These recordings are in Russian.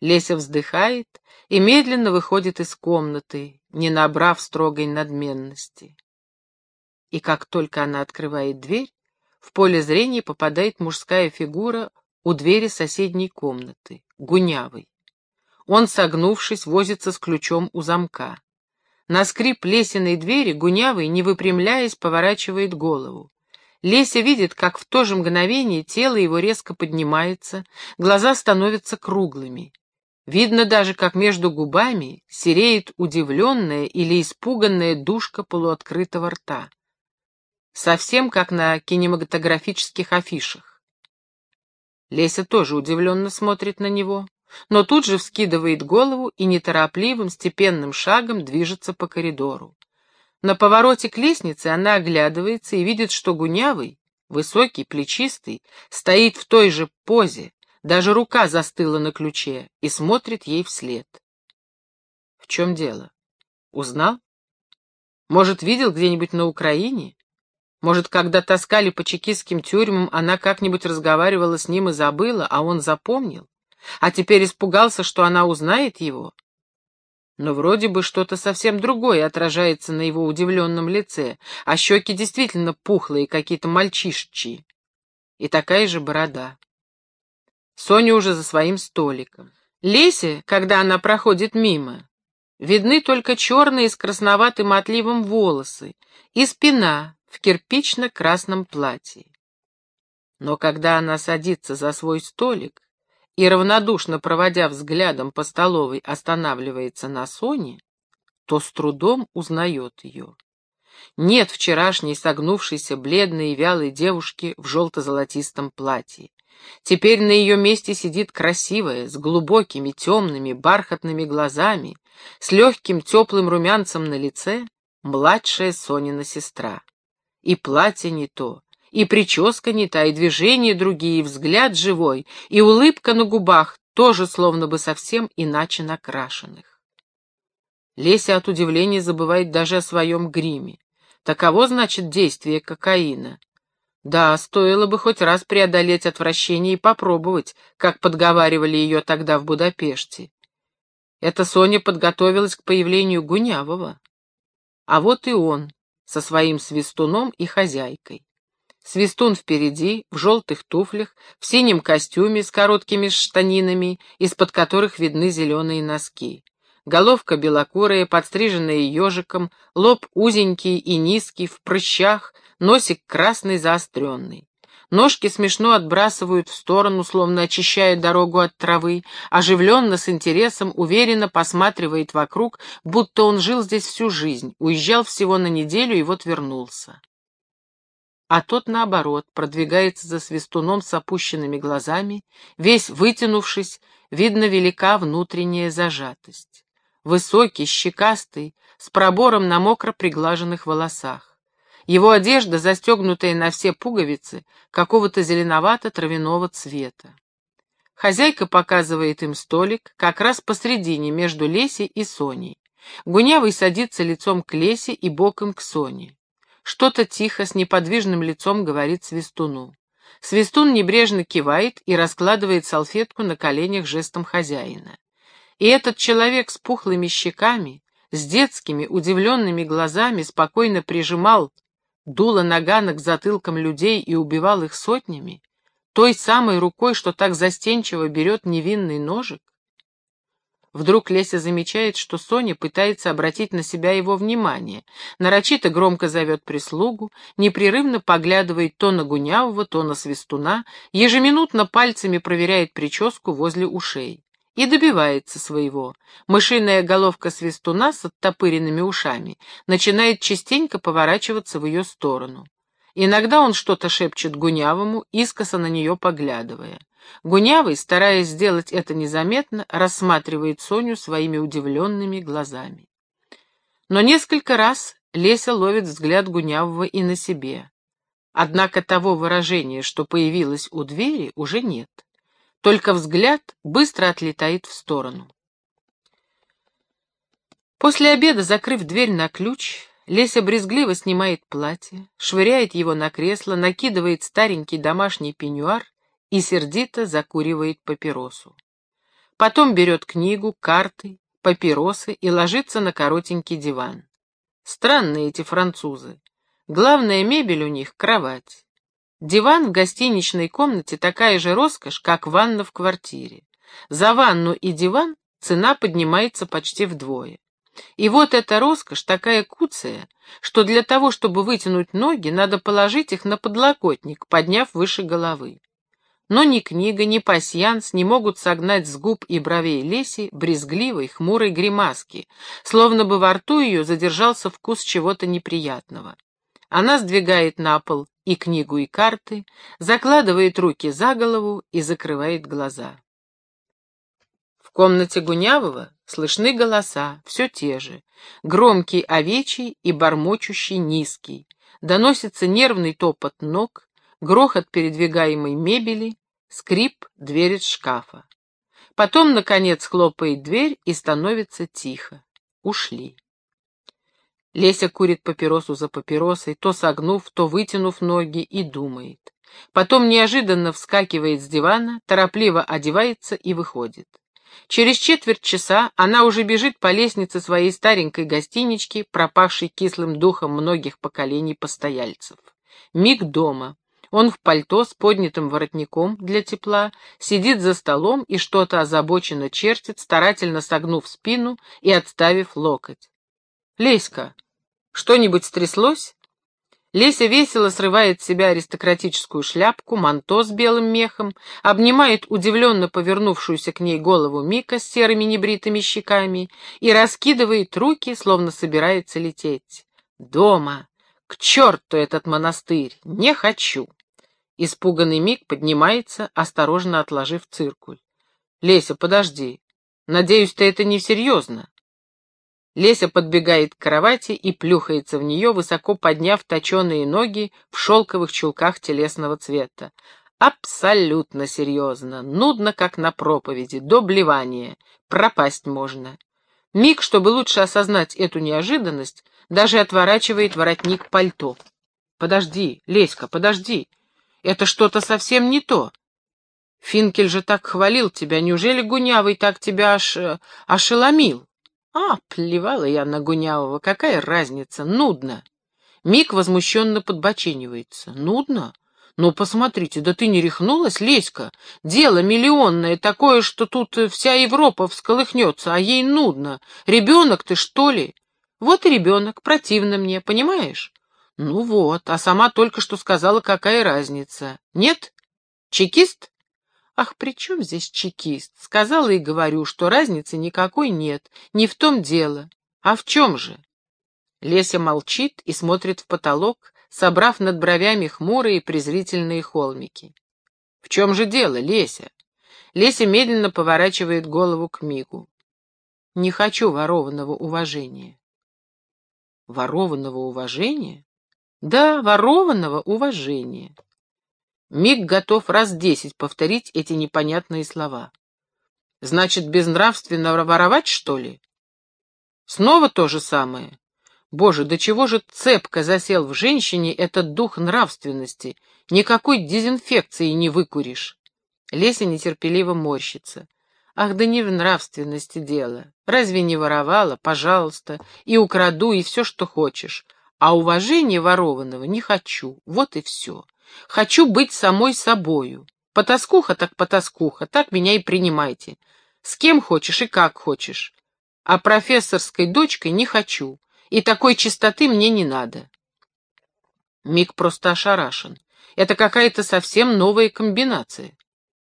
Леся вздыхает и медленно выходит из комнаты, не набрав строгой надменности. И как только она открывает дверь, в поле зрения попадает мужская фигура у двери соседней комнаты, гунявый. Он, согнувшись, возится с ключом у замка. На скрип лесиной двери Гунявый, не выпрямляясь, поворачивает голову. Леся видит, как в то же мгновение тело его резко поднимается, глаза становятся круглыми. Видно даже, как между губами сереет удивленная или испуганная душка полуоткрытого рта. Совсем как на кинематографических афишах. Леся тоже удивленно смотрит на него но тут же вскидывает голову и неторопливым, степенным шагом движется по коридору. На повороте к лестнице она оглядывается и видит, что Гунявый, высокий, плечистый, стоит в той же позе, даже рука застыла на ключе и смотрит ей вслед. В чем дело? Узнал? Может, видел где-нибудь на Украине? Может, когда таскали по чекистским тюрьмам, она как-нибудь разговаривала с ним и забыла, а он запомнил? а теперь испугался, что она узнает его. Но вроде бы что-то совсем другое отражается на его удивленном лице, а щеки действительно пухлые, какие-то мальчишчи. И такая же борода. Соня уже за своим столиком. Лесе, когда она проходит мимо, видны только черные с красноватым отливом волосы и спина в кирпично-красном платье. Но когда она садится за свой столик, и, равнодушно проводя взглядом по столовой, останавливается на Соне, то с трудом узнает ее. Нет вчерашней согнувшейся бледной и вялой девушки в желто-золотистом платье. Теперь на ее месте сидит красивая, с глубокими, темными, бархатными глазами, с легким теплым румянцем на лице, младшая Сонина сестра. И платье не то, и прическа не та, и движения другие, и взгляд живой, и улыбка на губах, тоже словно бы совсем иначе накрашенных. Леся от удивления забывает даже о своем гриме. Таково, значит, действие кокаина. Да, стоило бы хоть раз преодолеть отвращение и попробовать, как подговаривали ее тогда в Будапеште. Это Соня подготовилась к появлению Гунявого. А вот и он со своим свистуном и хозяйкой. Свистун впереди, в желтых туфлях, в синем костюме с короткими штанинами, из-под которых видны зеленые носки. Головка белокурая, подстриженная ежиком, лоб узенький и низкий, в прыщах, носик красный заостренный. Ножки смешно отбрасывают в сторону, словно очищая дорогу от травы, оживленно, с интересом, уверенно посматривает вокруг, будто он жил здесь всю жизнь, уезжал всего на неделю и вот вернулся а тот, наоборот, продвигается за свистуном с опущенными глазами, весь вытянувшись, видно велика внутренняя зажатость. Высокий, щекастый, с пробором на мокро приглаженных волосах. Его одежда, застегнутая на все пуговицы, какого-то зеленовато-травяного цвета. Хозяйка показывает им столик, как раз посредине, между Лесей и Соней. Гунявый садится лицом к Лесе и боком к Соне. Что-то тихо, с неподвижным лицом говорит Свистуну. Свистун небрежно кивает и раскладывает салфетку на коленях жестом хозяина. И этот человек с пухлыми щеками, с детскими удивленными глазами спокойно прижимал дуло нагана к затылкам людей и убивал их сотнями, той самой рукой, что так застенчиво берет невинный ножик? Вдруг Леся замечает, что Соня пытается обратить на себя его внимание, нарочито громко зовет прислугу, непрерывно поглядывает то на Гунявого, то на Свистуна, ежеминутно пальцами проверяет прическу возле ушей. И добивается своего. Мышиная головка Свистуна с оттопыренными ушами начинает частенько поворачиваться в ее сторону. Иногда он что-то шепчет Гунявому, искоса на нее поглядывая. Гунявый, стараясь сделать это незаметно, рассматривает Соню своими удивленными глазами. Но несколько раз Леся ловит взгляд Гунявого и на себе. Однако того выражения, что появилось у двери, уже нет. Только взгляд быстро отлетает в сторону. После обеда, закрыв дверь на ключ, Леся брезгливо снимает платье, швыряет его на кресло, накидывает старенький домашний пеньюар и сердито закуривает папиросу. потом берет книгу, карты, папиросы и ложится на коротенький диван. Странные эти французы. Главная мебель у них — кровать. Диван в гостиничной комнате такая же роскошь, как ванна в квартире. За ванну и диван цена поднимается почти вдвое. И вот эта роскошь такая куцая, что для того, чтобы вытянуть ноги, надо положить их на подлокотник, подняв выше головы. Но ни книга, ни пасьянс не могут согнать с губ и бровей Леси брезгливой, хмурой гримаски, словно бы во рту ее задержался вкус чего-то неприятного. Она сдвигает на пол и книгу, и карты, закладывает руки за голову и закрывает глаза. В комнате Гунявого слышны голоса, все те же, громкий овечий и бормочущий низкий. Доносится нервный топот ног, грохот передвигаемой мебели, скрип двери шкафа. Потом, наконец, хлопает дверь и становится тихо. Ушли. Леся курит папиросу за папиросой, то согнув, то вытянув ноги, и думает. Потом неожиданно вскакивает с дивана, торопливо одевается и выходит. Через четверть часа она уже бежит по лестнице своей старенькой гостинички, пропавшей кислым духом многих поколений постояльцев. Миг дома. Он в пальто с поднятым воротником для тепла, сидит за столом и что-то озабоченно чертит, старательно согнув спину и отставив локоть. «Леська, что-нибудь стряслось?» Леся весело срывает с себя аристократическую шляпку, манто с белым мехом, обнимает удивленно повернувшуюся к ней голову Мика с серыми небритыми щеками и раскидывает руки, словно собирается лететь. «Дома! К черту этот монастырь! Не хочу!» Испуганный Мик поднимается, осторожно отложив циркуль. «Леся, подожди. Надеюсь, ты это не серьезно?» Леся подбегает к кровати и плюхается в нее, высоко подняв точеные ноги в шелковых чулках телесного цвета. Абсолютно серьезно, нудно, как на проповеди, до блевания, пропасть можно. Миг, чтобы лучше осознать эту неожиданность, даже отворачивает воротник пальто. «Подожди, Леська, подожди, это что-то совсем не то. Финкель же так хвалил тебя, неужели Гунявый так тебя аж э, ошеломил?» А, плевала я на Гунявого, какая разница, нудно. Мик возмущенно подбоченивается. Нудно? Ну, посмотрите, да ты не рехнулась, Леська? Дело миллионное, такое, что тут вся Европа всколыхнется, а ей нудно. Ребенок ты, что ли? Вот и ребенок, противно мне, понимаешь? Ну вот, а сама только что сказала, какая разница. Нет? Чекист? Ах, при чем здесь чекист? Сказала и говорю, что разницы никакой нет, не в том дело. А в чем же? Леся молчит и смотрит в потолок, собрав над бровями хмурые презрительные холмики. В чем же дело, Леся? Леся медленно поворачивает голову к Мигу. Не хочу ворованного уважения. Ворованного уважения? Да, ворованного уважения. Миг готов раз десять повторить эти непонятные слова. Значит, безнравственно воровать, что ли? Снова то же самое. Боже, до чего же цепко засел в женщине этот дух нравственности? Никакой дезинфекции не выкуришь. Леся нетерпеливо морщится. Ах, да не в нравственности дело. Разве не воровала? Пожалуйста. И украду, и все, что хочешь. А уважения ворованного не хочу. Вот и все. Хочу быть самой собою. Потаскуха так потаскуха, так меня и принимайте. С кем хочешь и как хочешь. А профессорской дочкой не хочу, и такой чистоты мне не надо. Мик просто ошарашен. Это какая-то совсем новая комбинация.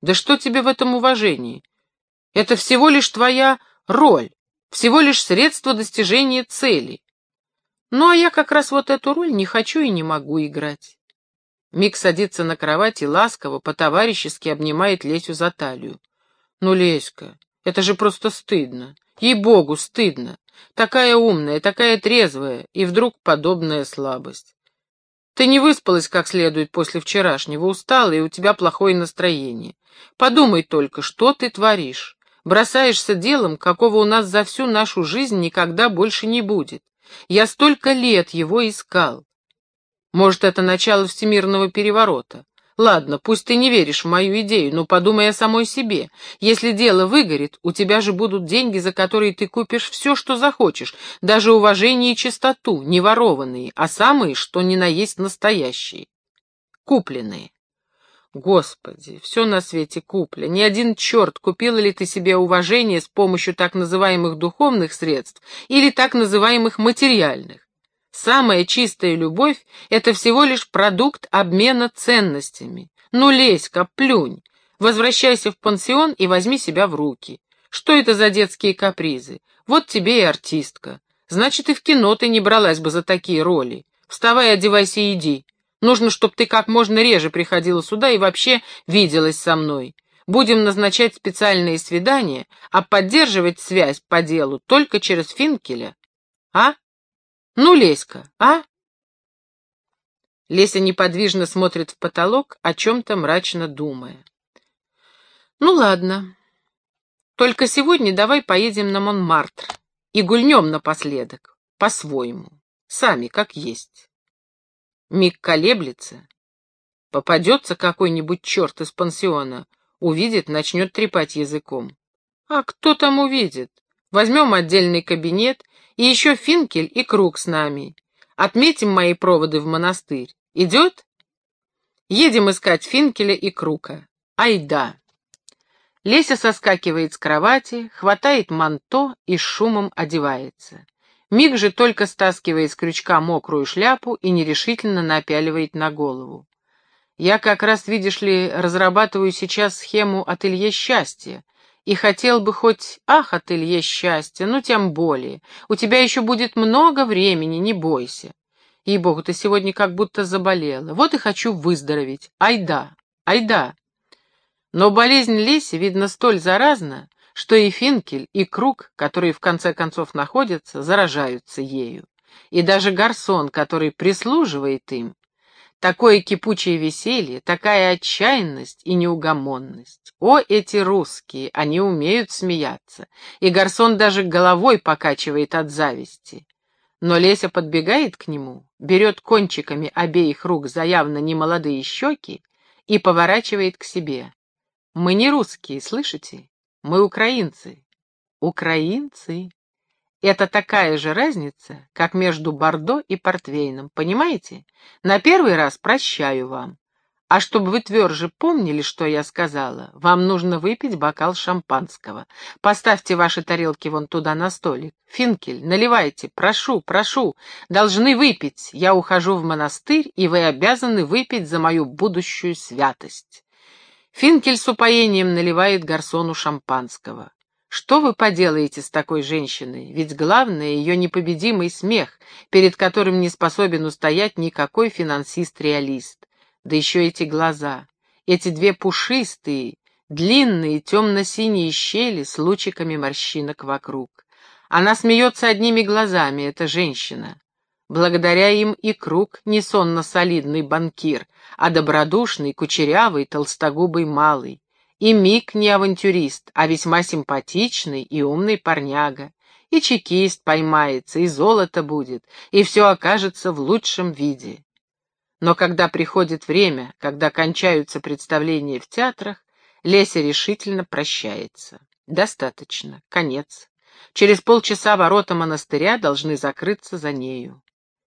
Да что тебе в этом уважении? Это всего лишь твоя роль, всего лишь средство достижения цели. Ну, а я как раз вот эту роль не хочу и не могу играть. Мик садится на кровать и ласково, по-товарищески обнимает Лесю за талию. «Ну, Леська, это же просто стыдно. Ей-богу, стыдно. Такая умная, такая трезвая, и вдруг подобная слабость. Ты не выспалась как следует после вчерашнего, устала, и у тебя плохое настроение. Подумай только, что ты творишь. Бросаешься делом, какого у нас за всю нашу жизнь никогда больше не будет. Я столько лет его искал. Может, это начало всемирного переворота. Ладно, пусть ты не веришь в мою идею, но подумай о самой себе. Если дело выгорит, у тебя же будут деньги, за которые ты купишь все, что захочешь, даже уважение и чистоту, не ворованные, а самые, что ни на есть настоящие. Купленные. Господи, все на свете купля. Ни один черт, купила ли ты себе уважение с помощью так называемых духовных средств или так называемых материальных. Самая чистая любовь — это всего лишь продукт обмена ценностями. Ну, лезь-ка, плюнь. Возвращайся в пансион и возьми себя в руки. Что это за детские капризы? Вот тебе и артистка. Значит, и в кино ты не бралась бы за такие роли. Вставай, одевайся и иди. Нужно, чтобы ты как можно реже приходила сюда и вообще виделась со мной. Будем назначать специальные свидания, а поддерживать связь по делу только через Финкеля. А? Ну, Леська, а? Леся неподвижно смотрит в потолок, о чем-то мрачно думая. Ну, ладно. Только сегодня давай поедем на Монмартр и гульнем напоследок, по-своему, сами, как есть. Миг колеблется. Попадется какой-нибудь черт из пансиона, увидит, начнет трепать языком. А кто там увидит? Возьмем отдельный кабинет и еще Финкель и Круг с нами. Отметим мои проводы в монастырь. Идет? Едем искать Финкеля и Крука. Ай да. Леся соскакивает с кровати, хватает манто и шумом одевается. Миг же только стаскивает с крючка мокрую шляпу и нерешительно напяливает на голову. Я как раз, видишь ли, разрабатываю сейчас схему ателье счастья, и хотел бы хоть, ах, ателье счастья, ну тем более. У тебя еще будет много времени, не бойся. Ей-богу, ты сегодня как будто заболела. Вот и хочу выздороветь. Айда, айда. Но болезнь Леси, видно, столь заразна, что и Финкель, и Круг, которые в конце концов находятся, заражаются ею. И даже Гарсон, который прислуживает им, Такое кипучее веселье, такая отчаянность и неугомонность. О, эти русские, они умеют смеяться. И Гарсон даже головой покачивает от зависти. Но Леся подбегает к нему, берет кончиками обеих рук за явно немолодые щеки и поворачивает к себе. Мы не русские, слышите? Мы украинцы. Украинцы. Это такая же разница, как между Бордо и Портвейном, понимаете? На первый раз прощаю вам. А чтобы вы тверже помнили, что я сказала, вам нужно выпить бокал шампанского. Поставьте ваши тарелки вон туда на столик. Финкель, наливайте, прошу, прошу. Должны выпить. Я ухожу в монастырь, и вы обязаны выпить за мою будущую святость. Финкель с упоением наливает гарсону шампанского. Что вы поделаете с такой женщиной? Ведь главное — ее непобедимый смех, перед которым не способен устоять никакой финансист-реалист. Да еще эти глаза, эти две пушистые, длинные темно-синие щели с лучиками морщинок вокруг. Она смеется одними глазами, эта женщина. Благодаря им и круг не сонно-солидный банкир, а добродушный, кучерявый, толстогубый малый. И Мик не авантюрист, а весьма симпатичный и умный парняга. И чекист поймается, и золото будет, и все окажется в лучшем виде. Но когда приходит время, когда кончаются представления в театрах, Леся решительно прощается. Достаточно, конец. Через полчаса ворота монастыря должны закрыться за нею.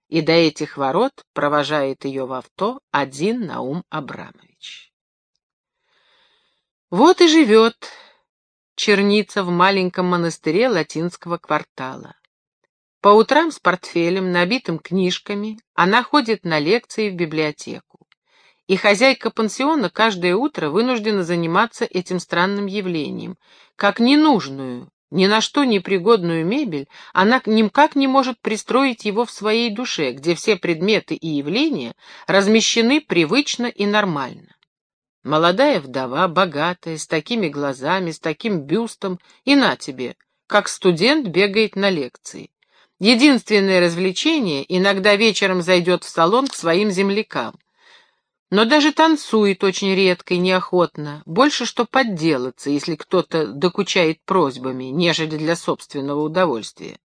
И до этих ворот провожает ее в авто один Наум Абрамович. Вот и живет черница в маленьком монастыре латинского квартала. По утрам с портфелем, набитым книжками, она ходит на лекции в библиотеку. И хозяйка пансиона каждое утро вынуждена заниматься этим странным явлением. Как ненужную, ни на что не пригодную мебель, она никак не может пристроить его в своей душе, где все предметы и явления размещены привычно и нормально. Молодая вдова, богатая, с такими глазами, с таким бюстом, и на тебе, как студент бегает на лекции. Единственное развлечение иногда вечером зайдет в салон к своим землякам. Но даже танцует очень редко и неохотно, больше что подделаться, если кто-то докучает просьбами, нежели для собственного удовольствия.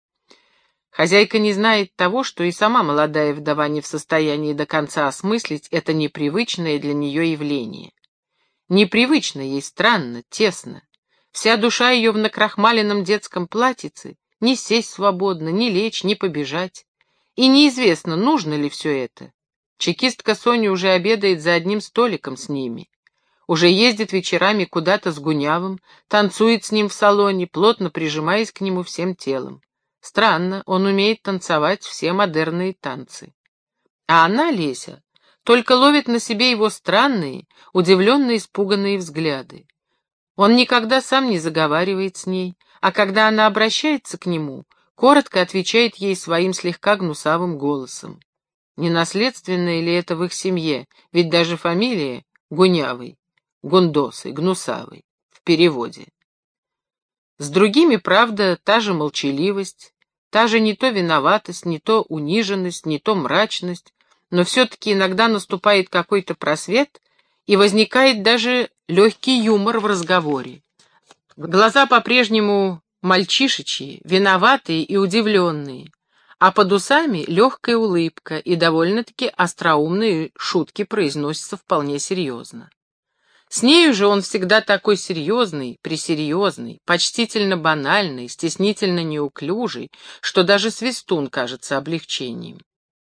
Хозяйка не знает того, что и сама молодая вдова не в состоянии до конца осмыслить это непривычное для нее явление. Непривычно ей странно, тесно. Вся душа ее в накрахмаленном детском платьице, не сесть свободно, не лечь, не побежать. И неизвестно, нужно ли все это. Чекистка Соня уже обедает за одним столиком с ними. Уже ездит вечерами куда-то с Гунявым, танцует с ним в салоне, плотно прижимаясь к нему всем телом. Странно, он умеет танцевать все модерные танцы. А она, Леся, только ловит на себе его странные, удивленно испуганные взгляды. Он никогда сам не заговаривает с ней, а когда она обращается к нему, коротко отвечает ей своим слегка гнусавым голосом. Не наследственное ли это в их семье, ведь даже фамилия Гунявый, Гундосый, Гнусавый, в переводе. С другими, правда, та же молчаливость, Та же не то виноватость, не то униженность, не то мрачность, но все-таки иногда наступает какой-то просвет, и возникает даже легкий юмор в разговоре. Глаза по-прежнему мальчишечьи, виноватые и удивленные, а под усами легкая улыбка и довольно-таки остроумные шутки произносятся вполне серьезно. С нею же он всегда такой серьезный, пресерьезный, почтительно банальный, стеснительно неуклюжий, что даже свистун кажется облегчением.